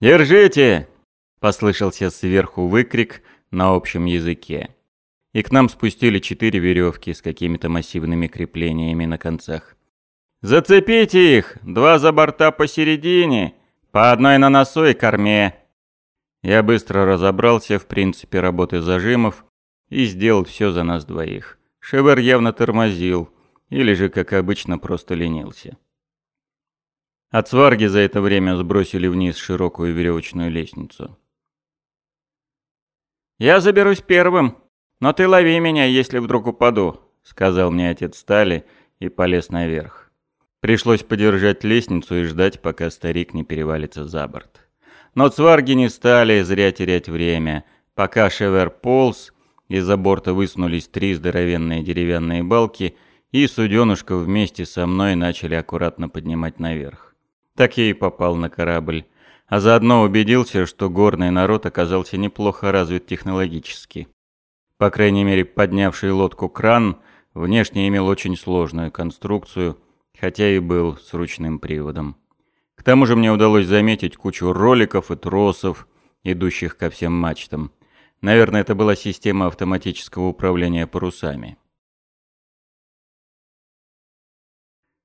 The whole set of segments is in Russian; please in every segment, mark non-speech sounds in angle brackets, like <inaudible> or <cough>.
«Держите!» — послышался сверху выкрик на общем языке. И к нам спустили четыре веревки с какими-то массивными креплениями на концах. «Зацепите их! Два за борта посередине, по одной на носу и корме!» Я быстро разобрался в принципе работы зажимов и сделал все за нас двоих. Шевер явно тормозил, или же, как обычно, просто ленился. От сварги за это время сбросили вниз широкую веревочную лестницу. «Я заберусь первым, но ты лови меня, если вдруг упаду», — сказал мне отец Стали и полез наверх. Пришлось подержать лестницу и ждать, пока старик не перевалится за борт. Но цварги не стали зря терять время. Пока Шевер полз, из-за борта высунулись три здоровенные деревянные балки, и суденушка вместе со мной начали аккуратно поднимать наверх. Так я и попал на корабль, а заодно убедился, что горный народ оказался неплохо развит технологически. По крайней мере, поднявший лодку кран внешне имел очень сложную конструкцию, хотя и был с ручным приводом. К тому же мне удалось заметить кучу роликов и тросов, идущих ко всем мачтам. Наверное, это была система автоматического управления парусами.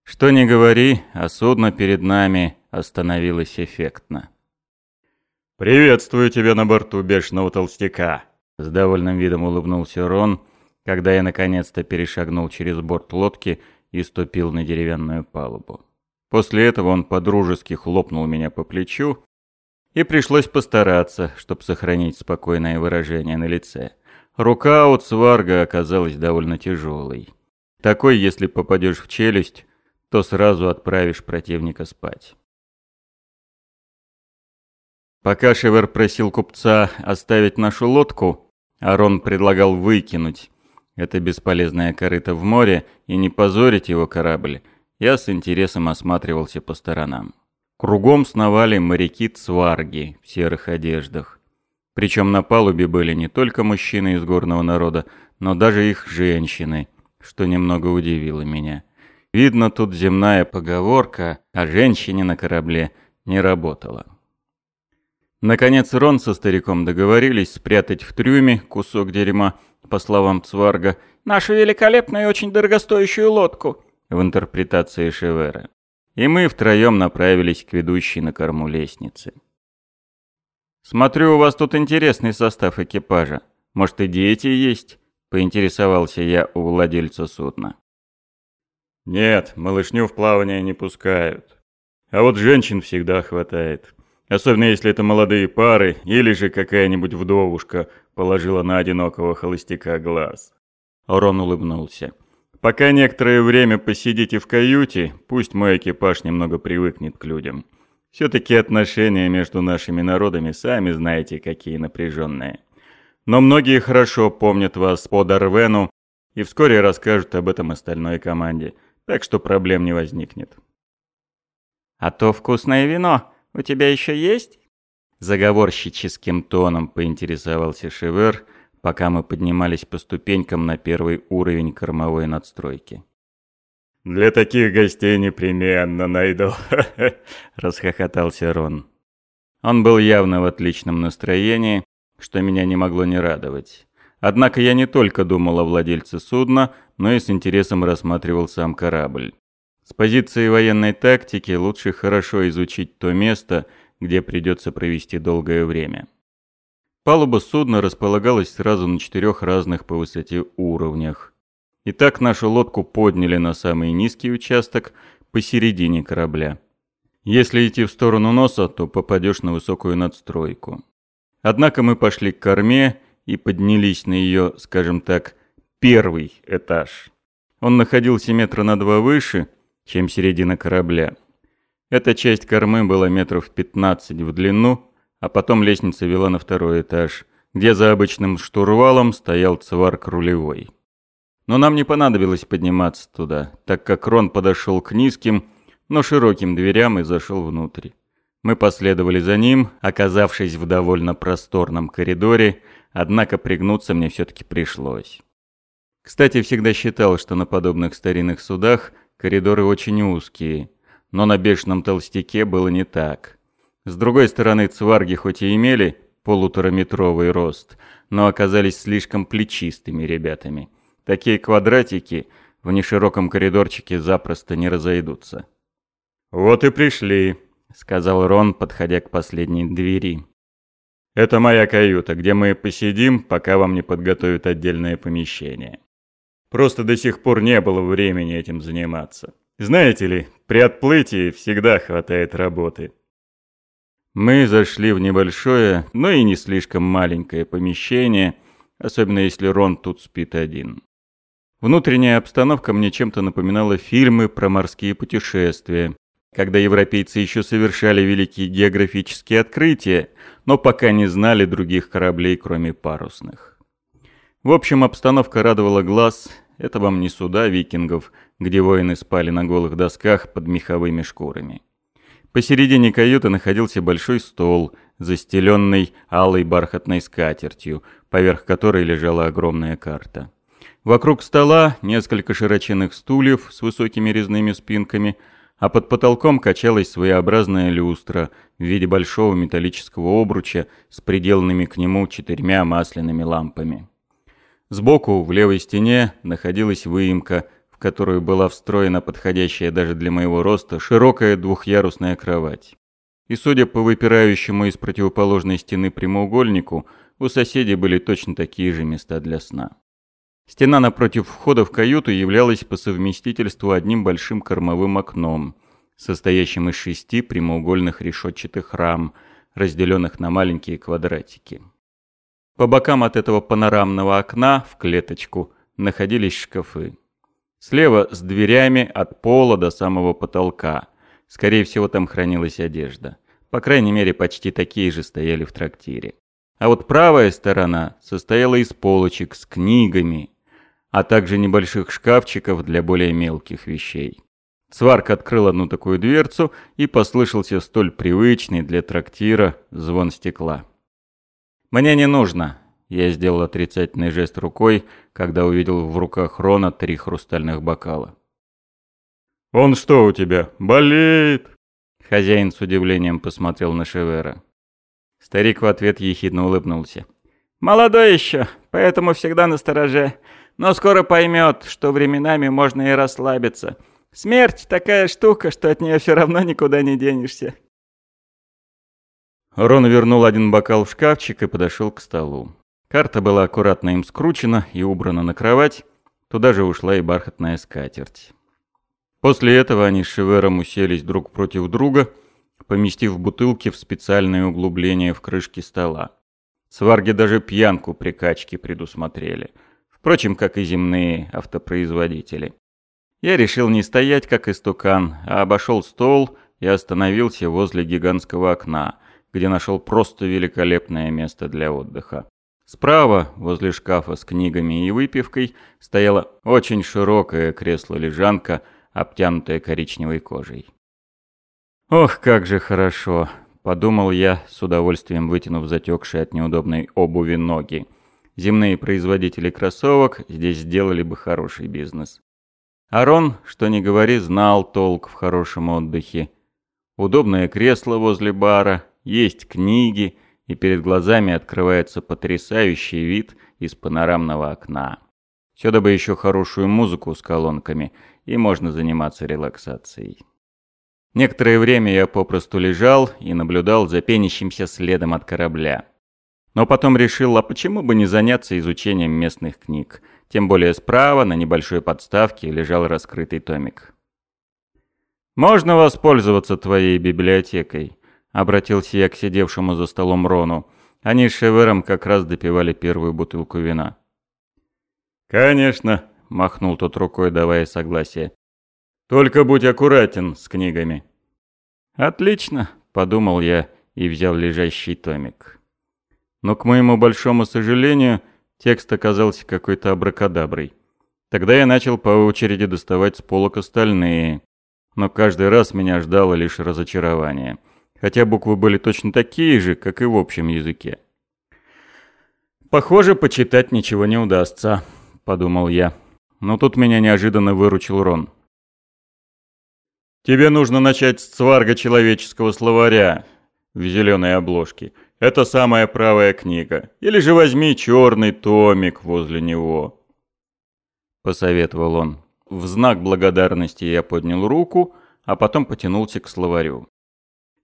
Что ни говори, а судно перед нами остановилось эффектно. «Приветствую тебя на борту бешеного толстяка!» С довольным видом улыбнулся Рон, когда я наконец-то перешагнул через борт лодки и ступил на деревянную палубу. После этого он подружески хлопнул меня по плечу и пришлось постараться, чтобы сохранить спокойное выражение на лице. Рука у Цварга оказалась довольно тяжелой. Такой, если попадешь в челюсть, то сразу отправишь противника спать. Пока Шевер просил купца оставить нашу лодку, Арон предлагал выкинуть это бесполезное корыто в море и не позорить его корабль, я с интересом осматривался по сторонам. Кругом сновали моряки-цварги в серых одеждах. Причем на палубе были не только мужчины из горного народа, но даже их женщины, что немного удивило меня. Видно, тут земная поговорка о женщине на корабле не работала. Наконец Рон со стариком договорились спрятать в трюме кусок дерьма, по словам Цварга, нашу великолепную и очень дорогостоящую лодку в интерпретации Шевера и мы втроем направились к ведущей на корму лестнице. «Смотрю, у вас тут интересный состав экипажа. Может, и дети есть?» — поинтересовался я у владельца судна. «Нет, малышню в плавание не пускают. А вот женщин всегда хватает. Особенно если это молодые пары или же какая-нибудь вдовушка положила на одинокого холостяка глаз». Рон улыбнулся. Пока некоторое время посидите в каюте, пусть мой экипаж немного привыкнет к людям. Все-таки отношения между нашими народами, сами знаете, какие напряженные. Но многие хорошо помнят вас по Дарвену и вскоре расскажут об этом остальной команде, так что проблем не возникнет. «А то вкусное вино у тебя еще есть?» Заговорщическим тоном поинтересовался Шевер, пока мы поднимались по ступенькам на первый уровень кормовой надстройки. «Для таких гостей непременно найду», <laughs> — расхохотался Рон. Он был явно в отличном настроении, что меня не могло не радовать. Однако я не только думал о владельце судна, но и с интересом рассматривал сам корабль. С позиции военной тактики лучше хорошо изучить то место, где придется провести долгое время. Палуба судна располагалась сразу на четырех разных по высоте уровнях. Итак, нашу лодку подняли на самый низкий участок посередине корабля. Если идти в сторону носа, то попадешь на высокую надстройку. Однако мы пошли к корме и поднялись на ее, скажем так, первый этаж. Он находился метра на два выше, чем середина корабля. Эта часть кормы была метров 15 в длину а потом лестница вела на второй этаж, где за обычным штурвалом стоял цварк рулевой. Но нам не понадобилось подниматься туда, так как Рон подошел к низким, но широким дверям и зашел внутрь. Мы последовали за ним, оказавшись в довольно просторном коридоре, однако пригнуться мне все-таки пришлось. Кстати, всегда считал, что на подобных старинных судах коридоры очень узкие, но на бешеном толстяке было не так. С другой стороны, цварги хоть и имели полутораметровый рост, но оказались слишком плечистыми ребятами. Такие квадратики в нешироком коридорчике запросто не разойдутся. «Вот и пришли», — сказал Рон, подходя к последней двери. «Это моя каюта, где мы посидим, пока вам не подготовят отдельное помещение. Просто до сих пор не было времени этим заниматься. Знаете ли, при отплытии всегда хватает работы». Мы зашли в небольшое, но и не слишком маленькое помещение, особенно если Рон тут спит один. Внутренняя обстановка мне чем-то напоминала фильмы про морские путешествия, когда европейцы еще совершали великие географические открытия, но пока не знали других кораблей, кроме парусных. В общем, обстановка радовала глаз, это вам не суда викингов, где воины спали на голых досках под меховыми шкурами. Посередине каюты находился большой стол, застеленный алой бархатной скатертью, поверх которой лежала огромная карта. Вокруг стола несколько широченных стульев с высокими резными спинками, а под потолком качалась своеобразная люстра в виде большого металлического обруча с приделанными к нему четырьмя масляными лампами. Сбоку, в левой стене, находилась выемка – которую была встроена подходящая даже для моего роста широкая двухъярусная кровать. И судя по выпирающему из противоположной стены прямоугольнику, у соседей были точно такие же места для сна. Стена напротив входа в каюту являлась по совместительству одним большим кормовым окном, состоящим из шести прямоугольных решетчатых рам, разделенных на маленькие квадратики. По бокам от этого панорамного окна в клеточку находились шкафы. Слева с дверями от пола до самого потолка. Скорее всего, там хранилась одежда. По крайней мере, почти такие же стояли в трактире. А вот правая сторона состояла из полочек с книгами, а также небольших шкафчиков для более мелких вещей. Цварк открыл одну такую дверцу, и послышался столь привычный для трактира звон стекла. «Мне не нужно», я сделал отрицательный жест рукой, когда увидел в руках Рона три хрустальных бокала. «Он что у тебя, болеет?» Хозяин с удивлением посмотрел на Шевера. Старик в ответ ехидно улыбнулся. «Молодой еще, поэтому всегда на стороже. Но скоро поймет, что временами можно и расслабиться. Смерть такая штука, что от нее все равно никуда не денешься». Рон вернул один бокал в шкафчик и подошел к столу. Карта была аккуратно им скручена и убрана на кровать, туда же ушла и бархатная скатерть. После этого они с Шевером уселись друг против друга, поместив бутылки в специальное углубление в крышке стола. Сварги даже пьянку при качке предусмотрели. Впрочем, как и земные автопроизводители. Я решил не стоять как истукан, а обошел стол и остановился возле гигантского окна, где нашел просто великолепное место для отдыха. Справа, возле шкафа с книгами и выпивкой, стояла очень широкая кресло-лежанка, обтянутая коричневой кожей. «Ох, как же хорошо!» – подумал я, с удовольствием вытянув затекшие от неудобной обуви ноги. Земные производители кроссовок здесь сделали бы хороший бизнес. Арон, что ни говори, знал толк в хорошем отдыхе. Удобное кресло возле бара, есть книги – и перед глазами открывается потрясающий вид из панорамного окна. Сюда бы еще хорошую музыку с колонками, и можно заниматься релаксацией. Некоторое время я попросту лежал и наблюдал за пенящимся следом от корабля. Но потом решил, а почему бы не заняться изучением местных книг? Тем более справа, на небольшой подставке, лежал раскрытый томик. «Можно воспользоваться твоей библиотекой», Обратился я к сидевшему за столом Рону. Они с Шевером как раз допивали первую бутылку вина. «Конечно», — махнул тот рукой, давая согласие. «Только будь аккуратен с книгами». «Отлично», — подумал я и взял лежащий томик. Но, к моему большому сожалению, текст оказался какой-то абракадаброй. Тогда я начал по очереди доставать с полок остальные, но каждый раз меня ждало лишь разочарование — хотя буквы были точно такие же, как и в общем языке. «Похоже, почитать ничего не удастся», — подумал я. Но тут меня неожиданно выручил Рон. «Тебе нужно начать с цварга человеческого словаря. в зеленой обложке. Это самая правая книга. Или же возьми черный томик возле него. Посоветовал он. В знак благодарности я поднял руку, а потом потянулся к словарю.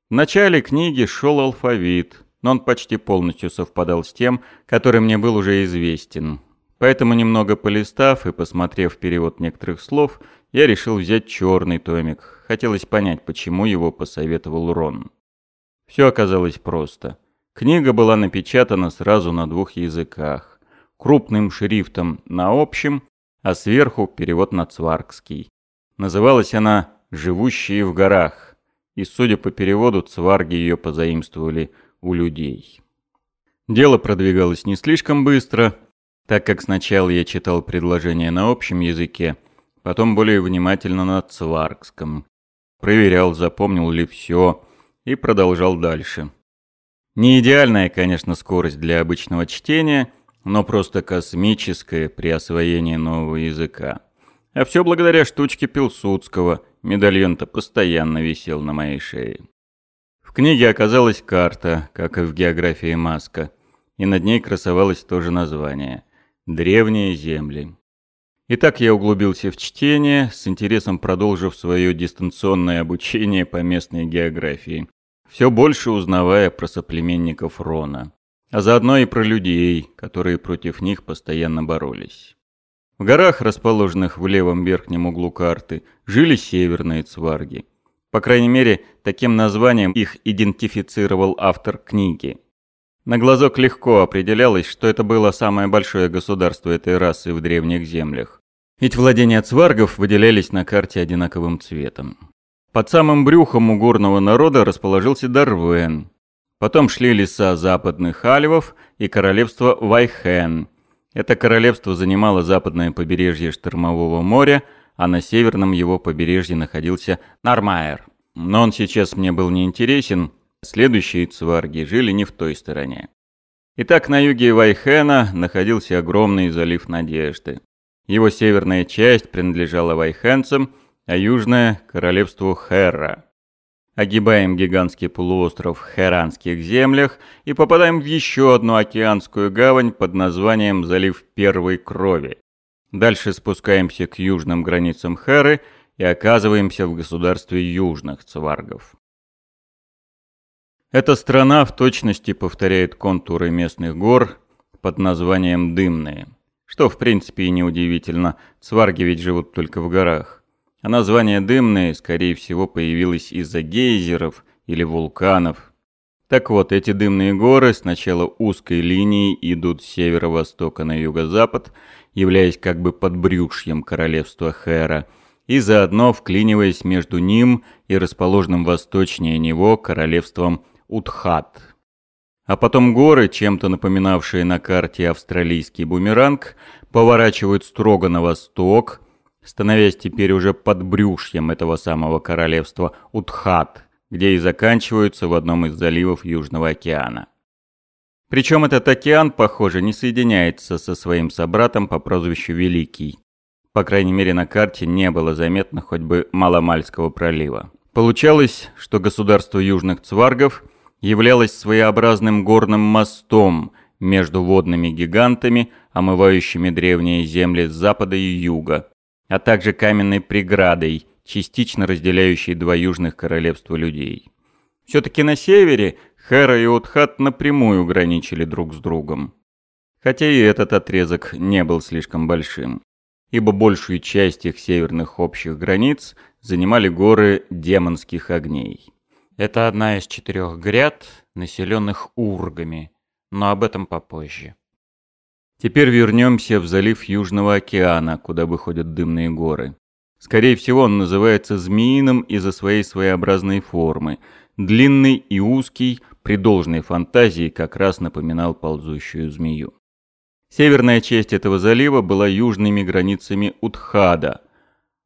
В начале книги шел алфавит, но он почти полностью совпадал с тем, который мне был уже известен. Поэтому, немного полистав и посмотрев перевод некоторых слов, я решил взять черный томик. Хотелось понять, почему его посоветовал Рон. Все оказалось просто. Книга была напечатана сразу на двух языках. Крупным шрифтом на общем, а сверху перевод на цваргский. Называлась она «Живущие в горах», и, судя по переводу, цварги ее позаимствовали у людей. Дело продвигалось не слишком быстро, так как сначала я читал предложения на общем языке, потом более внимательно на цваргском. Проверял, запомнил ли все, и продолжал дальше. Не идеальная, конечно, скорость для обычного чтения, но просто космическая при освоении нового языка. А все благодаря штучке Пилсудского, медальон-то постоянно висел на моей шее. В книге оказалась карта, как и в географии Маска, и над ней красовалось тоже название «Древние земли». Итак, я углубился в чтение, с интересом продолжив свое дистанционное обучение по местной географии, все больше узнавая про соплеменников Рона, а заодно и про людей, которые против них постоянно боролись. В горах, расположенных в левом верхнем углу карты, жили северные цварги – по крайней мере, таким названием их идентифицировал автор книги. На глазок легко определялось, что это было самое большое государство этой расы в древних землях. Ведь владения цваргов выделялись на карте одинаковым цветом. Под самым брюхом у горного народа расположился Дарвен. Потом шли леса западных альвов и королевство Вайхен. Это королевство занимало западное побережье Штормового моря – а на северном его побережье находился Нармайер. Но он сейчас мне был не интересен, следующие цварги жили не в той стороне. Итак, на юге Вайхена находился огромный залив Надежды. Его северная часть принадлежала вайхенцам, а южная – королевству Херра. Огибаем гигантский полуостров в Херанских землях и попадаем в еще одну океанскую гавань под названием Залив Первой Крови. Дальше спускаемся к южным границам Хэры и оказываемся в государстве южных цваргов. Эта страна в точности повторяет контуры местных гор под названием Дымные. Что в принципе и неудивительно, цварги ведь живут только в горах. А название Дымные, скорее всего, появилось из-за гейзеров или вулканов. Так вот, эти дымные горы сначала узкой линией идут с северо-востока на юго-запад – являясь как бы подбрюшьем королевства Хера, и заодно вклиниваясь между ним и расположенным восточнее него королевством Утхат. А потом горы, чем-то напоминавшие на карте австралийский бумеранг, поворачивают строго на восток, становясь теперь уже подбрюшьем этого самого королевства Утхат, где и заканчиваются в одном из заливов Южного океана. Причем этот океан, похоже, не соединяется со своим собратом по прозвищу Великий. По крайней мере, на карте не было заметно хоть бы Маломальского пролива. Получалось, что государство южных цваргов являлось своеобразным горным мостом между водными гигантами, омывающими древние земли с запада и юга, а также каменной преградой, частично разделяющей два южных королевства людей. Все-таки на севере Хера и Утхат напрямую граничили друг с другом. Хотя и этот отрезок не был слишком большим, ибо большую часть их северных общих границ занимали горы Демонских огней. Это одна из четырех гряд, населенных ургами, но об этом попозже. Теперь вернемся в залив Южного океана, куда выходят дымные горы. Скорее всего, он называется Змеиным из-за своей своеобразной формы. Длинный и узкий, при должной фантазии как раз напоминал ползущую змею. Северная часть этого залива была южными границами Утхада,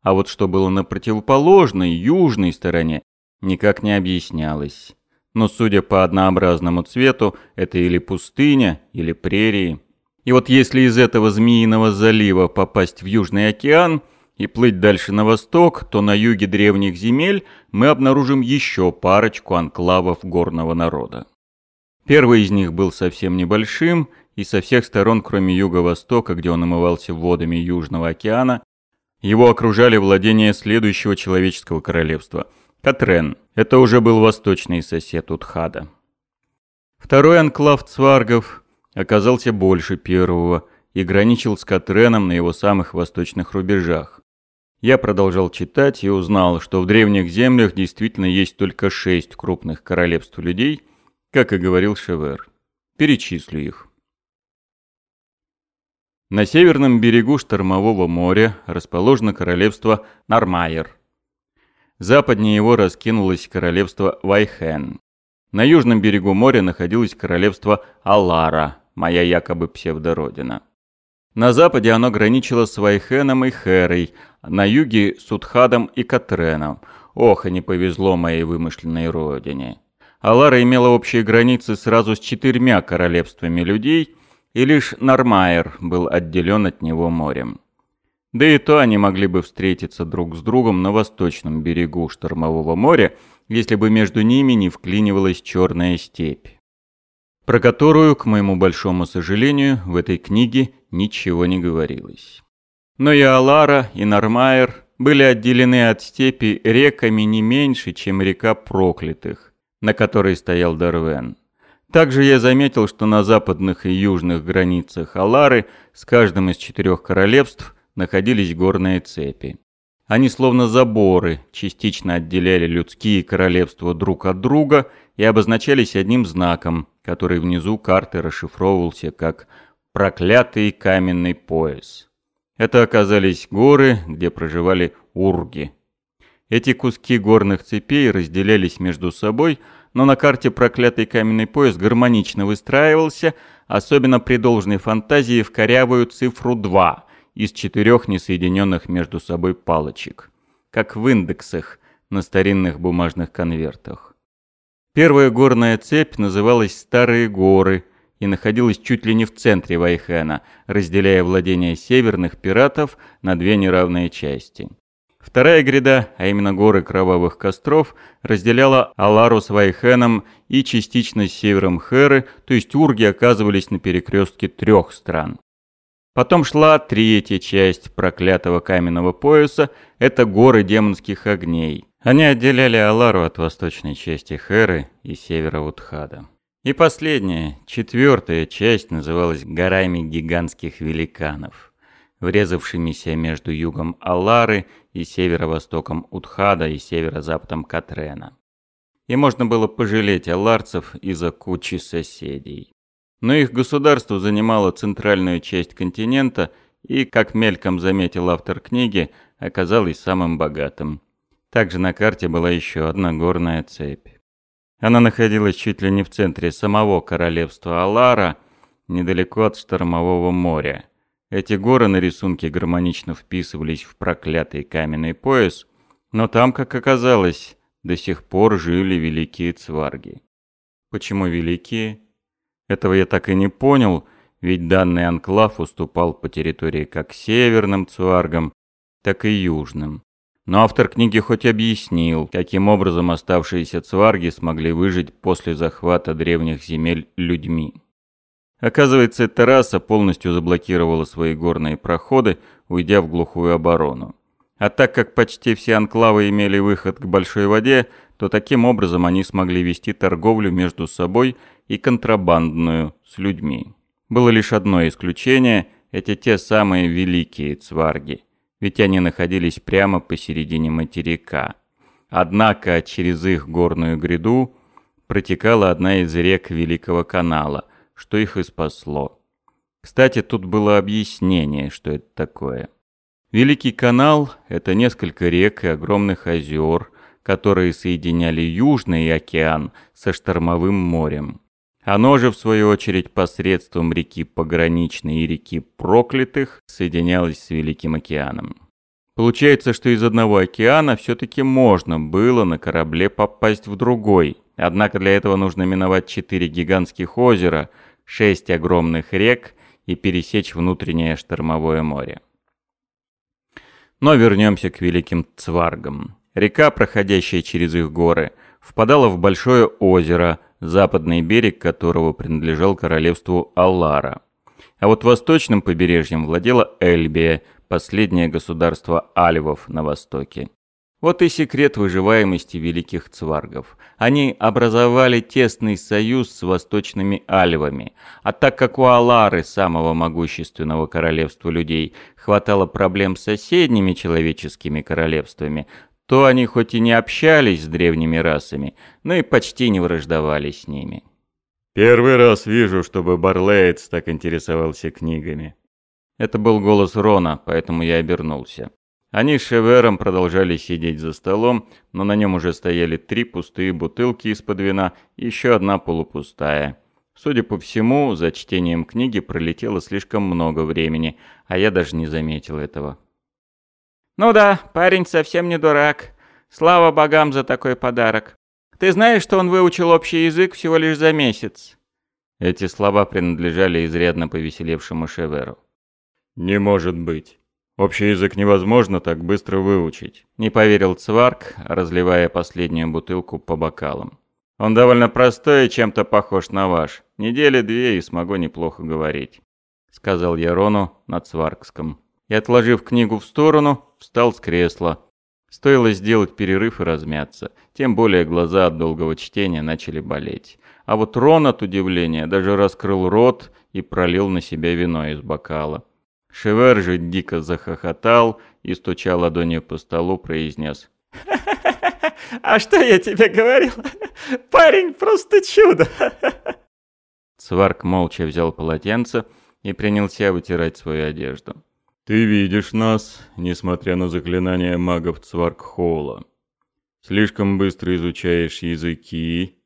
а вот что было на противоположной, южной стороне, никак не объяснялось. Но судя по однообразному цвету, это или пустыня, или прерии. И вот если из этого змеиного залива попасть в Южный океан, и плыть дальше на восток, то на юге древних земель мы обнаружим еще парочку анклавов горного народа. Первый из них был совсем небольшим, и со всех сторон, кроме юго-востока, где он омывался водами Южного океана, его окружали владения следующего человеческого королевства – Катрен. Это уже был восточный сосед Утхада. Второй анклав цваргов оказался больше первого и граничил с Катреном на его самых восточных рубежах. Я продолжал читать и узнал, что в древних землях действительно есть только шесть крупных королевств людей, как и говорил Шевер. Перечислю их. На северном берегу Штормового моря расположено королевство Нармайер. Западнее его раскинулось королевство Вайхен. На южном берегу моря находилось королевство Алара, моя якобы псевдородина. На западе оно граничило с Вайхеном и Херой, на юге с Утхадом и Катреном. Ох, и не повезло моей вымышленной родине. Алара имела общие границы сразу с четырьмя королевствами людей, и лишь Нормайер был отделен от него морем. Да и то они могли бы встретиться друг с другом на восточном берегу Штормового моря, если бы между ними не вклинивалась черная степь про которую, к моему большому сожалению, в этой книге ничего не говорилось. Но и Алара, и Нормайер были отделены от степи реками не меньше, чем река Проклятых, на которой стоял Дарвен. Также я заметил, что на западных и южных границах Алары с каждым из четырех королевств находились горные цепи. Они словно заборы частично отделяли людские королевства друг от друга и обозначались одним знаком, который внизу карты расшифровывался как «проклятый каменный пояс». Это оказались горы, где проживали урги. Эти куски горных цепей разделялись между собой, но на карте проклятый каменный пояс гармонично выстраивался, особенно при должной фантазии в корявую цифру 2 из четырех несоединенных между собой палочек, как в индексах на старинных бумажных конвертах. Первая горная цепь называлась Старые горы и находилась чуть ли не в центре Вайхена, разделяя владения северных пиратов на две неравные части. Вторая гряда, а именно горы Кровавых Костров, разделяла Алару с Вайхеном и частично с севером Херы, то есть урги оказывались на перекрестке трех стран. Потом шла третья часть проклятого каменного пояса, это горы демонских огней. Они отделяли Алару от восточной части Херы и севера Утхада. И последняя, четвертая часть называлась горами гигантских великанов, врезавшимися между югом Алары и северо-востоком Утхада и северо-западом Катрена. И можно было пожалеть аларцев из-за кучи соседей. Но их государство занимало центральную часть континента и, как мельком заметил автор книги, оказалось самым богатым – также на карте была еще одна горная цепь. Она находилась чуть ли не в центре самого королевства Алара, недалеко от Штормового моря. Эти горы на рисунке гармонично вписывались в проклятый каменный пояс, но там, как оказалось, до сих пор жили великие цварги. Почему великие? Этого я так и не понял, ведь данный анклав уступал по территории как северным цваргам, так и южным. Но автор книги хоть объяснил, каким образом оставшиеся цварги смогли выжить после захвата древних земель людьми. Оказывается, эта раса полностью заблокировала свои горные проходы, уйдя в глухую оборону. А так как почти все анклавы имели выход к большой воде, то таким образом они смогли вести торговлю между собой и контрабандную с людьми. Было лишь одно исключение – это те самые великие цварги – ведь они находились прямо посередине материка. Однако через их горную гряду протекала одна из рек Великого канала, что их и спасло. Кстати, тут было объяснение, что это такое. Великий канал – это несколько рек и огромных озер, которые соединяли Южный океан со Штормовым морем. Оно же, в свою очередь, посредством реки Пограничной и реки Проклятых соединялось с Великим океаном. Получается, что из одного океана все-таки можно было на корабле попасть в другой. Однако для этого нужно миновать четыре гигантских озера, шесть огромных рек и пересечь внутреннее штормовое море. Но вернемся к великим цваргам. Река, проходящая через их горы, впадала в большое озеро, западный берег которого принадлежал королевству Аллара. А вот восточным побережьем владела Эльбия, последнее государство альвов на востоке. Вот и секрет выживаемости великих цваргов. Они образовали тесный союз с восточными альвами, а так как у Алары, самого могущественного королевства людей, хватало проблем с соседними человеческими королевствами, то они хоть и не общались с древними расами, но и почти не враждовали с ними. «Первый раз вижу, чтобы Барлейтс так интересовался книгами». Это был голос Рона, поэтому я обернулся. Они с Шевером продолжали сидеть за столом, но на нем уже стояли три пустые бутылки из-под вина и еще одна полупустая. Судя по всему, за чтением книги пролетело слишком много времени, а я даже не заметил этого. «Ну да, парень совсем не дурак. Слава богам за такой подарок. Ты знаешь, что он выучил общий язык всего лишь за месяц?» Эти слова принадлежали изрядно повеселевшему Шеверу. «Не может быть». Общий язык невозможно так быстро выучить. Не поверил Цварк, разливая последнюю бутылку по бокалам. Он довольно простой и чем-то похож на ваш. Недели две и смогу неплохо говорить. Сказал я Рону на Цваркском. И отложив книгу в сторону, встал с кресла. Стоило сделать перерыв и размяться. Тем более глаза от долгого чтения начали болеть. А вот Рон от удивления даже раскрыл рот и пролил на себя вино из бокала. Шевер же дико захохотал и, стуча ладонью по столу, произнес. <laughs> «А что я тебе говорил? Парень просто чудо!» Сварк молча взял полотенце и принялся вытирать свою одежду. «Ты видишь нас, несмотря на заклинания магов Цваркхола. Слишком быстро изучаешь языки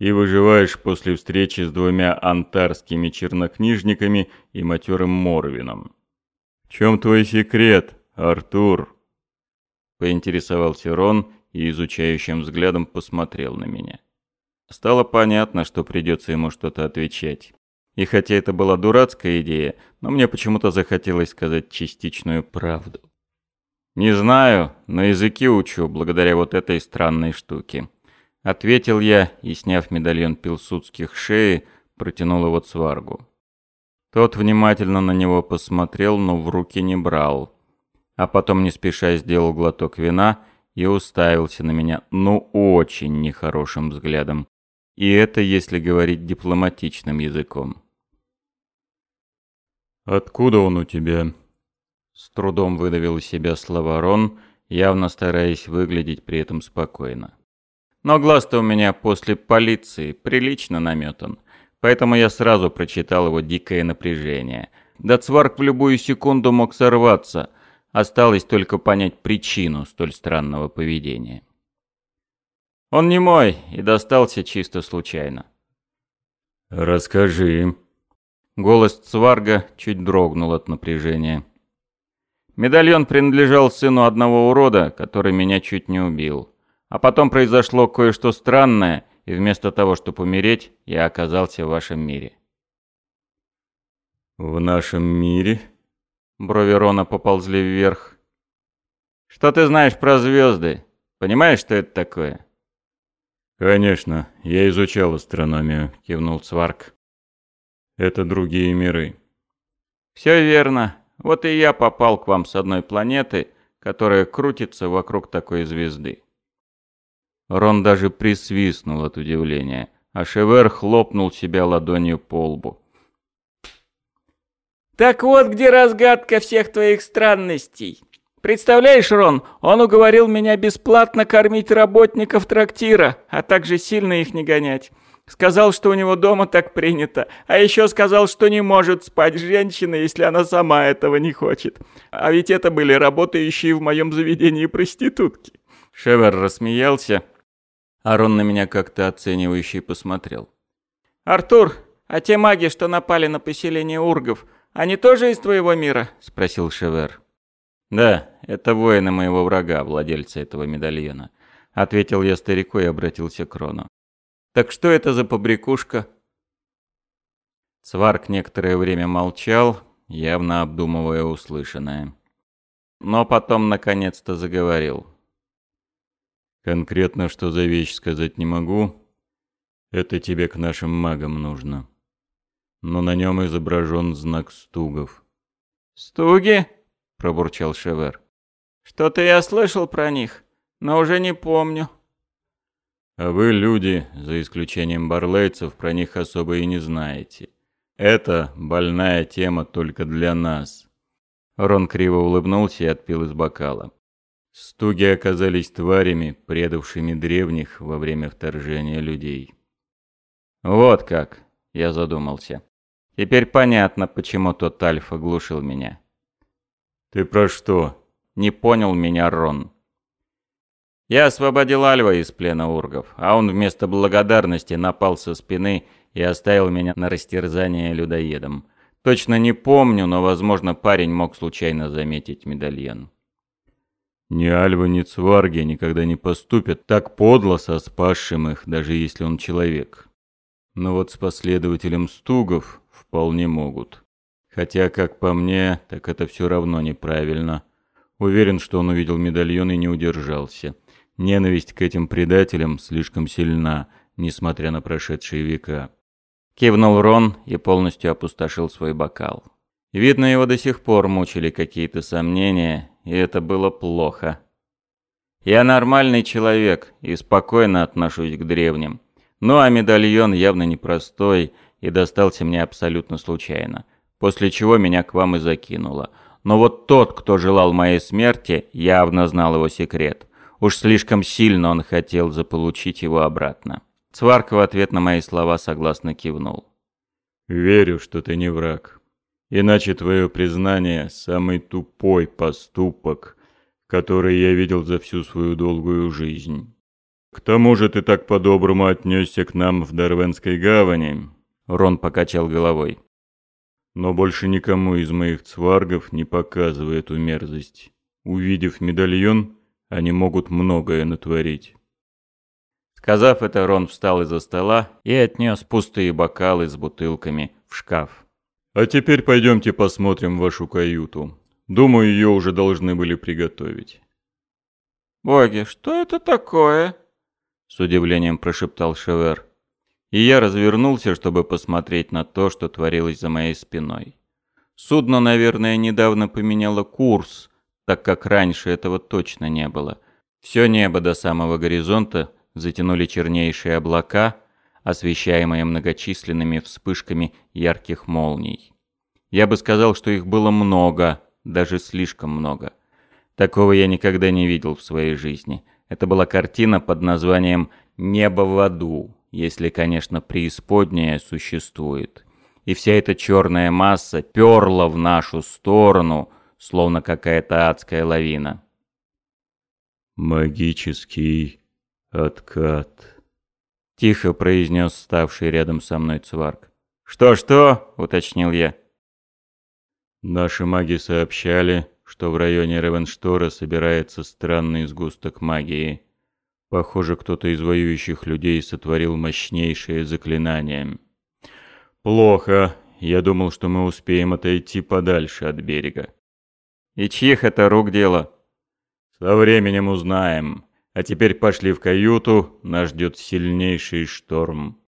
и выживаешь после встречи с двумя антарскими чернокнижниками и матерым Морвином чем твой секрет, Артур?» Поинтересовался Рон и изучающим взглядом посмотрел на меня. Стало понятно, что придется ему что-то отвечать. И хотя это была дурацкая идея, но мне почему-то захотелось сказать частичную правду. «Не знаю, но языки учу благодаря вот этой странной штуке». Ответил я и, сняв медальон пилсудских шеи, протянул его Цваргу. Тот внимательно на него посмотрел, но в руки не брал. А потом не спеша сделал глоток вина и уставился на меня, ну очень нехорошим взглядом. И это если говорить дипломатичным языком. «Откуда он у тебя?» С трудом выдавил из себя слова Рон, явно стараясь выглядеть при этом спокойно. Но глаз-то у меня после полиции прилично наметан. Поэтому я сразу прочитал его дикое напряжение. Дацварк в любую секунду мог сорваться. Осталось только понять причину столь странного поведения. Он не мой и достался чисто случайно. «Расскажи». Голос Цварга чуть дрогнул от напряжения. Медальон принадлежал сыну одного урода, который меня чуть не убил. А потом произошло кое-что странное, и вместо того, чтобы умереть, я оказался в вашем мире». «В нашем мире?» Брови Рона поползли вверх. «Что ты знаешь про звезды? Понимаешь, что это такое?» «Конечно, я изучал астрономию», — кивнул Цварк. «Это другие миры». «Все верно. Вот и я попал к вам с одной планеты, которая крутится вокруг такой звезды. Рон даже присвистнул от удивления, а Шевер хлопнул себя ладонью по лбу. «Так вот где разгадка всех твоих странностей. Представляешь, Рон, он уговорил меня бесплатно кормить работников трактира, а также сильно их не гонять. Сказал, что у него дома так принято, а еще сказал, что не может спать женщина, если она сама этого не хочет. А ведь это были работающие в моем заведении проститутки». Шевер рассмеялся, Арон на меня как-то оценивающе посмотрел. «Артур, а те маги, что напали на поселение ургов, они тоже из твоего мира?» – спросил Шевер. «Да, это воины моего врага, владельца этого медальона», – ответил я старику и обратился к Рону. «Так что это за побрякушка?» Сварк некоторое время молчал, явно обдумывая услышанное. но потом наконец-то заговорил. «Конкретно, что за вещь сказать не могу. Это тебе к нашим магам нужно. Но на нем изображен знак стугов». «Стуги?» — пробурчал Шевер. «Что-то я слышал про них, но уже не помню». «А вы, люди, за исключением барлейцев, про них особо и не знаете. Это больная тема только для нас». Рон криво улыбнулся и отпил из бокала. Стуги оказались тварями, предавшими древних во время вторжения людей. «Вот как!» — я задумался. «Теперь понятно, почему тот Альфа глушил меня». «Ты про что?» — не понял меня Рон. Я освободил Альва из плена ургов, а он вместо благодарности напал со спины и оставил меня на растерзание людоедом. Точно не помню, но, возможно, парень мог случайно заметить медальон. Ни Альва, ни Цварги никогда не поступят так подло со спасшим их, даже если он человек. Но вот с последователем Стугов вполне могут. Хотя, как по мне, так это все равно неправильно. Уверен, что он увидел медальон и не удержался. Ненависть к этим предателям слишком сильна, несмотря на прошедшие века. Кивнул Рон и полностью опустошил свой бокал. Видно, его до сих пор мучили какие-то сомнения, и это было плохо. Я нормальный человек и спокойно отношусь к древним. Ну а медальон явно непростой и достался мне абсолютно случайно. После чего меня к вам и закинуло. Но вот тот, кто желал моей смерти, явно знал его секрет. Уж слишком сильно он хотел заполучить его обратно. Цварк в ответ на мои слова согласно кивнул. «Верю, что ты не враг. Иначе твое признание – самый тупой поступок, который я видел за всю свою долгую жизнь. К тому же ты так по-доброму отнесся к нам в Дарвенской гавани». Рон покачал головой. «Но больше никому из моих цваргов не показывай эту мерзость. Увидев медальон, они могут многое натворить». Сказав это, Рон встал из-за стола и отнес пустые бокалы с бутылками в шкаф. «А теперь пойдемте посмотрим вашу каюту. Думаю, ее уже должны были приготовить». «Боги, что это такое?» С удивлением прошептал Шевер. И я развернулся, чтобы посмотреть на то, что творилось за моей спиной. Судно, наверное, недавно поменяло курс, так как раньше этого точно не было. Все небо до самого горизонта затянули чернейшие облака, освещаемые многочисленными вспышками ярких молний. Я бы сказал, что их было много, даже слишком много. Такого я никогда не видел в своей жизни. Это была картина под названием «Небо в аду», если, конечно, преисподняя существует. И вся эта черная масса перла в нашу сторону, словно какая-то адская лавина. «Магический «Откат», — тихо произнес ставший рядом со мной Цварк. «Что-что?» — уточнил я. Наши маги сообщали, что в районе Ревенштора собирается странный сгусток магии. Похоже, кто-то из воюющих людей сотворил мощнейшее заклинание. Плохо. Я думал, что мы успеем отойти подальше от берега. И чьих это рук дело? Со временем узнаем. А теперь пошли в каюту, нас ждет сильнейший шторм.